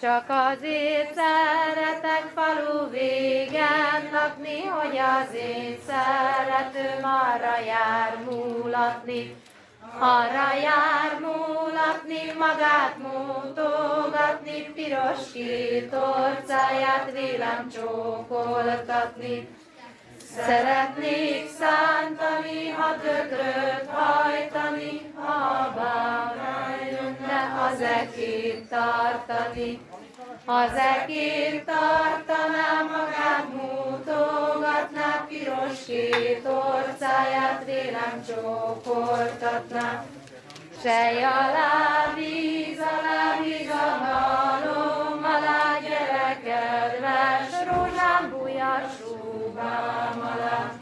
Csak azért szeretek falu végen lakni, hogy az én szeretőm arra jár múlatni. Arra jár múlatni, magát mutogatni, piros két orcáját vélem csókoltatni. Szeretnék szántani, ha tökröt hajtani, az ekét tartani. Az ekét tartaná magát, mutogatná piros két orcáját, rélem csókoltatná. Sej alá, víz alá, míg a halom alá, gyere rózsám, bujas, súbám alá.